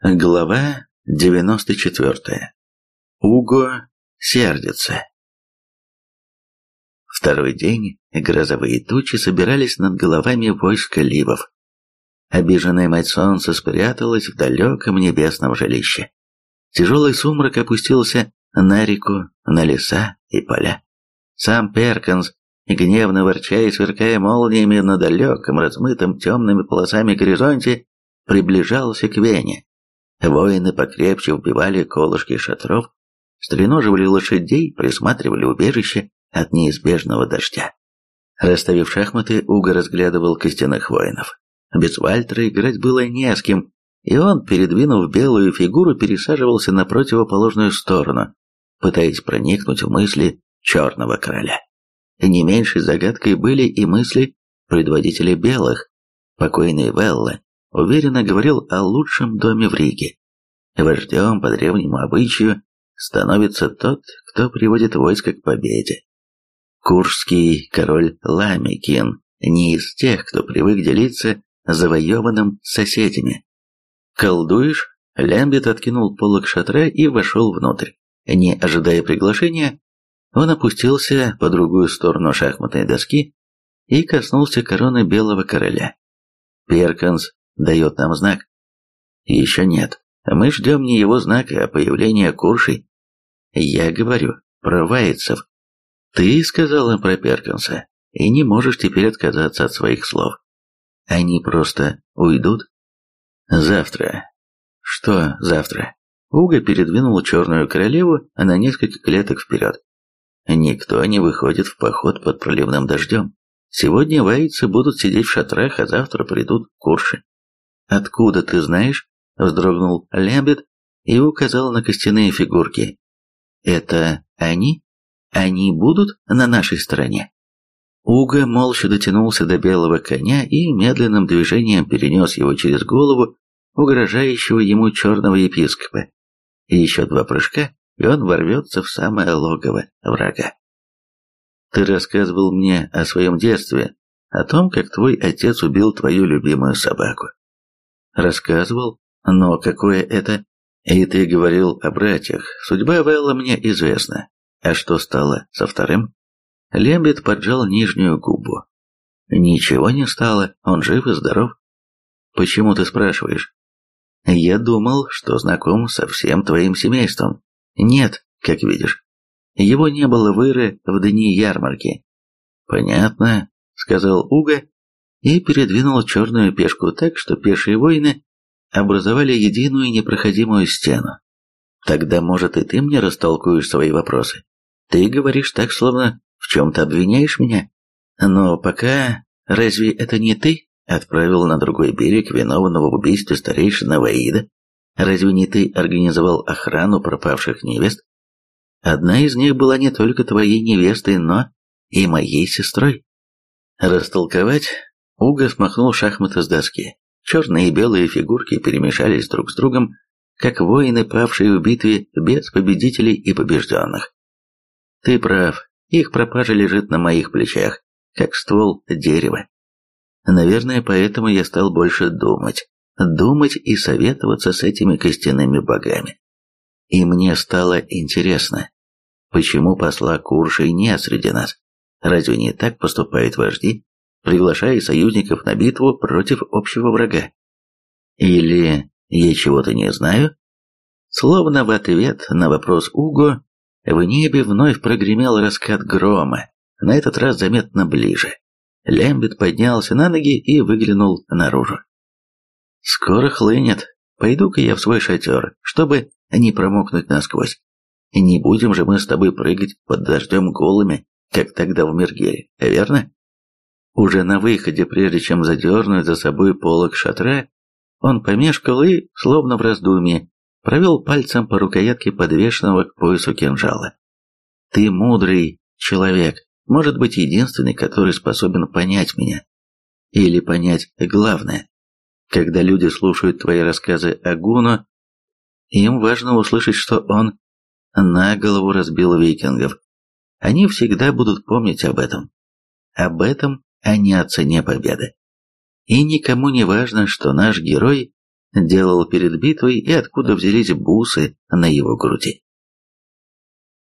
Глава 94. Уго сердится. Второй день грозовые тучи собирались над головами войска ливов. Обиженная мать солнца спряталась в далеком небесном жилище. Тяжелый сумрак опустился на реку, на леса и поля. Сам Перкинс, гневно ворча и сверкая молниями на далеком, размытом темными полосами горизонте, приближался к Вене. Воины покрепче вбивали колышки шатров, стреноживали лошадей, присматривали убежище от неизбежного дождя. Расставив шахматы, Уго разглядывал костяных воинов. Без Вальтера играть было не с кем, и он, передвинув белую фигуру, пересаживался на противоположную сторону, пытаясь проникнуть в мысли черного короля. Не меньшей загадкой были и мысли предводителя белых, покойный Велла, уверенно говорил о лучшем доме в Риге. Вождем по древнему обычаю становится тот, кто приводит войско к победе. Куршский король Ламикин не из тех, кто привык делиться завоеванным соседями. «Колдуешь?» Лямбет откинул полок шатра и вошел внутрь. Не ожидая приглашения, он опустился по другую сторону шахматной доски и коснулся короны белого короля. Перканс дает нам знак? Еще нет. Мы ждем не его знака, а появления Куршей. Я говорю про Вайцев. Ты сказала про Перкинса, и не можешь теперь отказаться от своих слов. Они просто уйдут? Завтра. Что завтра? Уга передвинул черную королеву на несколько клеток вперед. Никто не выходит в поход под проливным дождем. Сегодня вайцы будут сидеть в шатрах, а завтра придут курши. «Откуда ты знаешь?» – вздрогнул Лямбет и указал на костяные фигурки. «Это они? Они будут на нашей стороне?» Уга молча дотянулся до белого коня и медленным движением перенес его через голову угрожающего ему черного епископа. Еще два прыжка, и он ворвется в самое логово врага. «Ты рассказывал мне о своем детстве, о том, как твой отец убил твою любимую собаку. Рассказывал? Но какое это? И ты говорил о братьях. Судьба Велла мне известна. А что стало со вторым? Лембит поджал нижнюю губу. Ничего не стало, он жив и здоров. Почему ты спрашиваешь? Я думал, что знаком со всем твоим семейством. Нет, как видишь. Его не было в Ире в дни ярмарки. Понятно, сказал Уга и передвинул черную пешку так, что пешие воины образовали единую непроходимую стену. Тогда, может, и ты мне растолкуешь свои вопросы. Ты говоришь так, словно в чем-то обвиняешь меня. Но пока разве это не ты отправил на другой берег виновного в убийстве старейшины Ваида? Разве не ты организовал охрану пропавших невест? Одна из них была не только твоей невестой, но и моей сестрой. Растолковать Уга смахнул шахматы с доски. Черные и белые фигурки перемешались друг с другом, как воины, павшие в битве без победителей и побежденных. Ты прав, их пропажа лежит на моих плечах, как ствол дерева. Наверное, поэтому я стал больше думать. Думать и советоваться с этими костяными богами. И мне стало интересно, почему посла Куршей нет среди нас? Разве не так поступают вожди? Приглашая союзников на битву против общего врага. Или я чего-то не знаю? Словно в ответ на вопрос Уго, в небе вновь прогремел раскат грома, на этот раз заметно ближе. Лембит поднялся на ноги и выглянул наружу. «Скоро хлынет. Пойду-ка я в свой шатер, чтобы не промокнуть насквозь. Не будем же мы с тобой прыгать под дождем голыми, как тогда в Мергере, верно?» Уже на выходе, прежде чем задернуть за собой полок шатра, он помешкал и, словно в раздумье, провел пальцем по рукоятке подвешенного к поясу кинжала. «Ты мудрый человек, может быть, единственный, который способен понять меня. Или понять главное. Когда люди слушают твои рассказы о Гуно, им важно услышать, что он на голову разбил викингов. Они всегда будут помнить об этом. Об этом а не о цене победы. И никому не важно, что наш герой делал перед битвой и откуда взялись бусы на его груди.